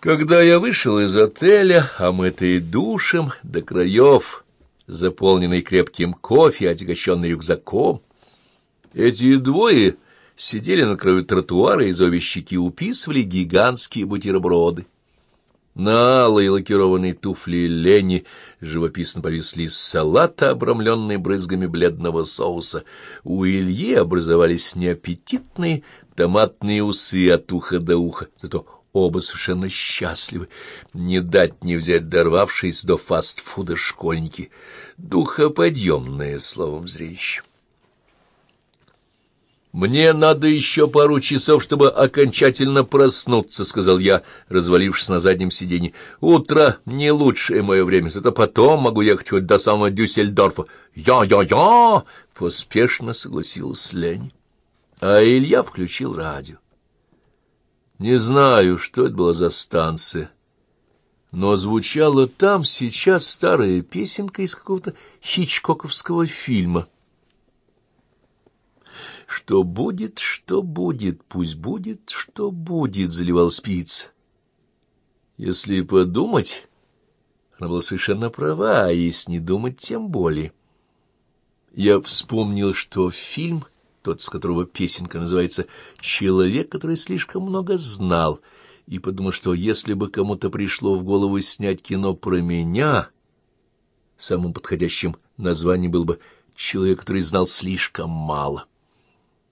Когда я вышел из отеля, омытый душем до краев, заполненный крепким кофе, отягощенный рюкзаком, эти двое сидели на краю тротуара и щеки уписывали гигантские бутерброды. На алой лакированной туфли Лени живописно повисли салата, обрамленные брызгами бледного соуса. У Ильи образовались неаппетитные томатные усы от уха до уха, зато оба совершенно счастливы. Не дать не взять дорвавшись до фастфуда школьники. Духоподъемное, словом, зрелище. «Мне надо еще пару часов, чтобы окончательно проснуться», — сказал я, развалившись на заднем сиденье. «Утро — не лучшее мое время, зато потом могу ехать хоть до самого Дюссельдорфа». «Я-я-я!» — поспешно согласилась Лени. А Илья включил радио. Не знаю, что это была за станция, но звучала там сейчас старая песенка из какого-то хичкоковского фильма — что будет, что будет, пусть будет, что будет, — заливал спиц. Если подумать, она была совершенно права, а если не думать, тем более. Я вспомнил, что фильм, тот, с которого песенка называется «Человек, который слишком много знал», и подумал, что если бы кому-то пришло в голову снять кино про меня, самым подходящим названием был бы «Человек, который знал слишком мало»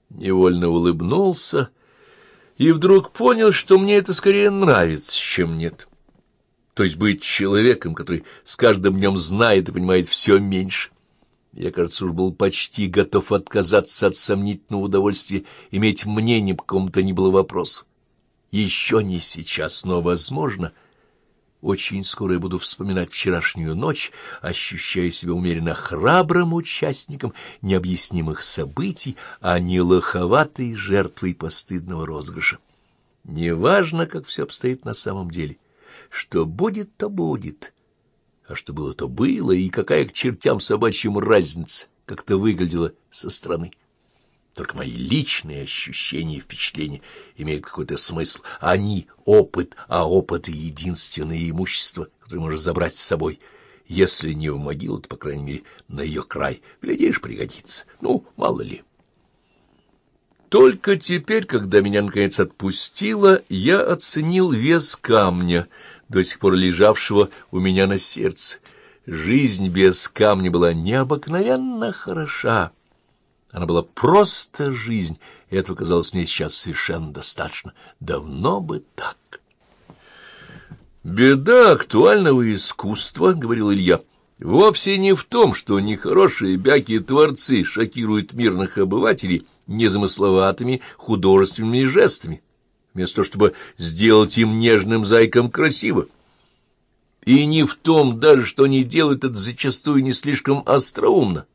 невольно улыбнулся и вдруг понял, что мне это скорее нравится, чем нет. То есть быть человеком, который с каждым днем знает и понимает все меньше. Я, кажется, уж был почти готов отказаться от сомнительного удовольствия иметь мнение по какому-то ни было вопросу. Еще не сейчас, но, возможно, — очень скоро я буду вспоминать вчерашнюю ночь, ощущая себя умеренно храбрым участником необъяснимых событий, а не лоховатой жертвой постыдного розыгрыша. Неважно, как все обстоит на самом деле. Что будет, то будет. А что было, то было, и какая к чертям собачьим разница, как это выглядело со стороны. Только мои личные ощущения и впечатления имеют какой-то смысл. Они — опыт, а опыт — единственное имущество, которое можно забрать с собой. Если не в могилу, то, по крайней мере, на ее край. Глядишь, пригодится. Ну, мало ли. Только теперь, когда меня, наконец, отпустило, я оценил вес камня, до сих пор лежавшего у меня на сердце. Жизнь без камня была необыкновенно хороша. Она была просто жизнь, и этого казалось мне сейчас совершенно достаточно. Давно бы так. «Беда актуального искусства», — говорил Илья, — «вовсе не в том, что нехорошие бяки-творцы шокируют мирных обывателей незамысловатыми художественными жестами, вместо того, чтобы сделать им нежным зайком красиво. И не в том даже, что они делают это зачастую не слишком остроумно,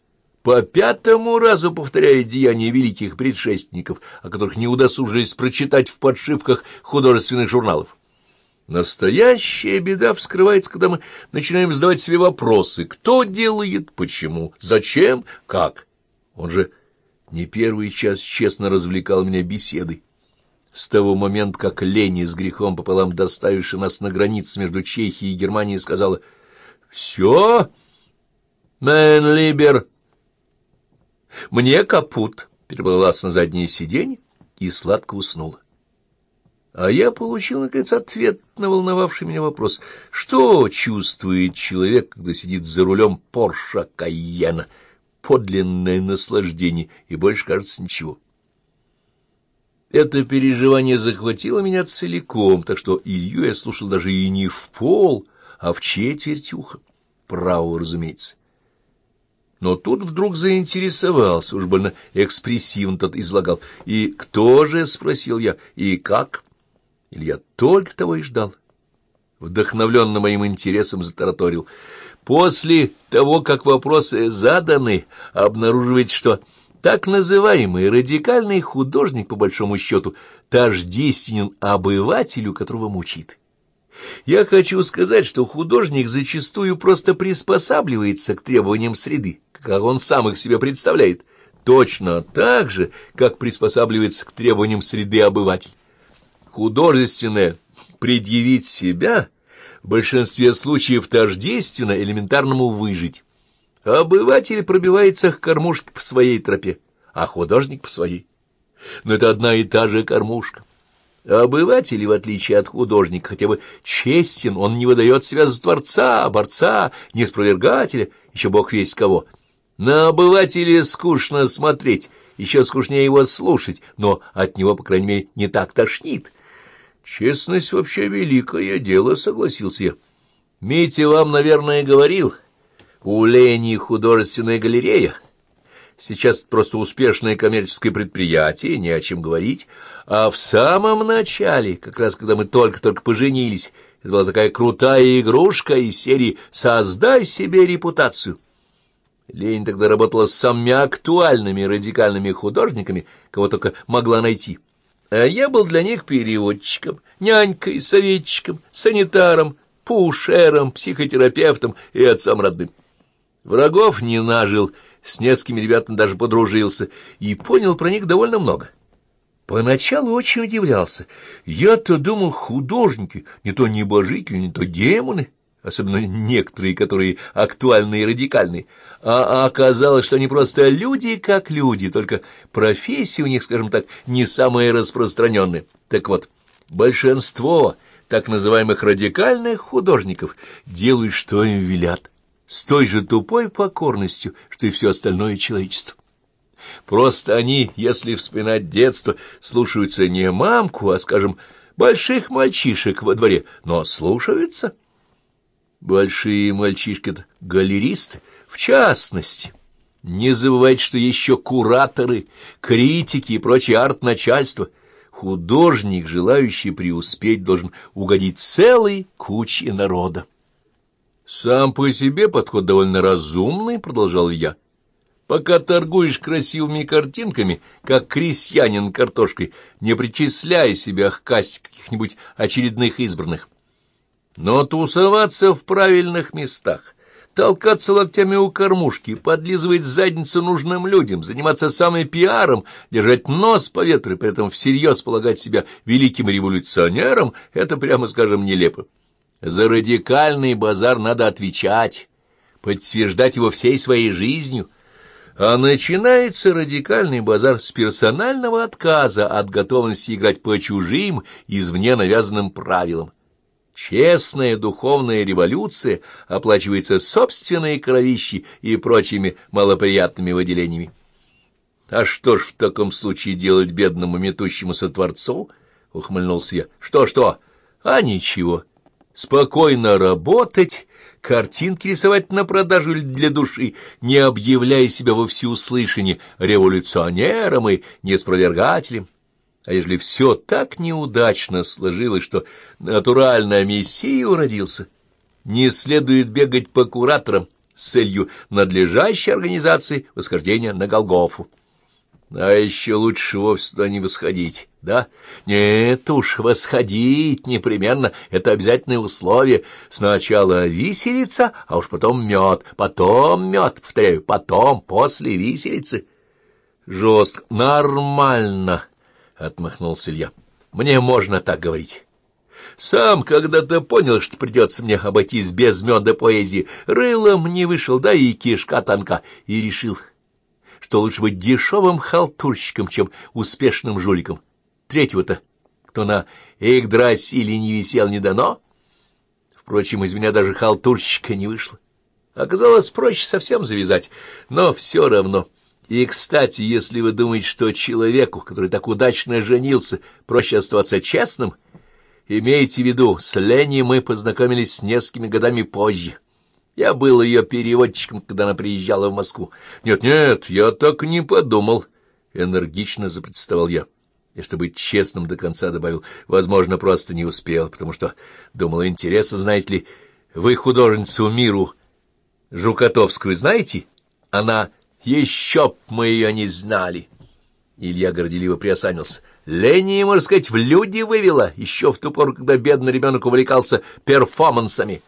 по пятому разу повторяя деяния великих предшественников, о которых не удосужились прочитать в подшивках художественных журналов. Настоящая беда вскрывается, когда мы начинаем задавать себе вопросы. Кто делает, почему, зачем, как? Он же не первый час честно развлекал меня беседой. С того момента, как Лени с грехом пополам доставивши нас на границу между Чехией и Германией, сказала «Все, мэн мне капут, перебралась на заднее сиденье и сладко уснула. А я получил, наконец, ответ на волновавший меня вопрос. Что чувствует человек, когда сидит за рулем Порша Кайена? Подлинное наслаждение, и больше, кажется, ничего. Это переживание захватило меня целиком, так что Илью я слушал даже и не в пол, а в четверть уха. Право, разумеется. Но тут вдруг заинтересовался, уж больно экспрессивно тот излагал. «И кто же?» — спросил я. «И как?» Илья только того и ждал. Вдохновленно моим интересом затараторил. «После того, как вопросы заданы, обнаруживается, что так называемый радикальный художник, по большому счету, тождественен обывателю, которого мучит. Я хочу сказать, что художник зачастую просто приспосабливается к требованиям среды, как он сам их себе представляет, точно так же, как приспосабливается к требованиям среды обыватель. Художественное Предъявить себя в большинстве случаев тождественно элементарному выжить. Обыватель пробивается к кормушке по своей тропе, а художник по своей. Но это одна и та же кормушка. Обыватель, в отличие от художника, хотя бы честен, он не выдает себя за творца, борца, неспровергателя, еще бог весть кого. На обывателя скучно смотреть, еще скучнее его слушать, но от него, по крайней мере, не так тошнит. Честность вообще великое дело, согласился я. Митя вам, наверное, говорил, у Лени художественная галерея. Сейчас просто успешное коммерческое предприятие, не о чем говорить. А в самом начале, как раз когда мы только-только поженились, это была такая крутая игрушка из серии «Создай себе репутацию». Ленин тогда работала с самыми актуальными радикальными художниками, кого только могла найти. А я был для них переводчиком, нянькой, советчиком, санитаром, пушером, психотерапевтом и отцом родным. Врагов не нажил, с несколькими ребятами даже подружился и понял про них довольно много. Поначалу очень удивлялся. Я-то думал, художники, не то небожители, не то демоны, особенно некоторые, которые актуальные и радикальные. А оказалось, что они просто люди как люди, только профессии у них, скажем так, не самые распространенные. Так вот, большинство так называемых радикальных художников делают, что им велят с той же тупой покорностью, что и все остальное человечество. Просто они, если вспоминать детство, слушаются не мамку, а, скажем, больших мальчишек во дворе, но слушаются. Большие мальчишки-то галеристы, в частности. Не забывайте, что еще кураторы, критики и прочее арт-начальство. Художник, желающий преуспеть, должен угодить целой куче народа. «Сам по себе подход довольно разумный», — продолжал я. «Пока торгуешь красивыми картинками, как крестьянин картошкой, не причисляя себя к касте каких-нибудь очередных избранных. Но тусоваться в правильных местах, толкаться локтями у кормушки, подлизывать задницу нужным людям, заниматься самым пиаром, держать нос по ветру и при этом всерьез полагать себя великим революционером — это, прямо скажем, нелепо. За радикальный базар надо отвечать, подтверждать его всей своей жизнью. А начинается радикальный базар с персонального отказа от готовности играть по чужим, извне навязанным правилам. Честная духовная революция оплачивается собственной кровищей и прочими малоприятными выделениями. А что ж в таком случае делать бедному метущемуся Творцу? — ухмыльнулся я. Что, — Что-что? А ничего спокойно работать, картинки рисовать на продажу для души, не объявляя себя во всеуслышание революционером и неспровергателем. А если все так неудачно сложилось, что натурально мессия уродился, не следует бегать по кураторам с целью надлежащей организации восхождения на Голгофу. А еще лучше вовсе туда не восходить, да? Нет уж, восходить непременно, это обязательное условие. Сначала виселица, а уж потом мед, потом мед, повторяю, потом, после виселицы. Жестко, нормально, — отмахнулся Илья. Мне можно так говорить. Сам когда-то понял, что придется мне обойтись без меда поэзии. Рылом не вышел, да и кишка тонка, и решил — что лучше быть дешевым халтурщиком, чем успешным жуликом. Третьего-то, кто на Игдрасиле не висел, не дано. Впрочем, из меня даже халтурщика не вышло. Оказалось, проще совсем завязать, но все равно. И, кстати, если вы думаете, что человеку, который так удачно женился, проще оставаться честным, имейте в виду, с Леней мы познакомились несколькими годами позже. Я был ее переводчиком, когда она приезжала в Москву. Нет-нет, я так не подумал, — энергично запротестовал я. И, чтобы быть честным до конца, добавил, возможно, просто не успел, потому что думал, интересно, знаете ли, вы художницу миру Жукотовскую знаете? Она еще б мы ее не знали. Илья горделиво приосанился. Лени, можно сказать, в люди вывела, еще в ту пору, когда бедный ребенок увлекался перформансами.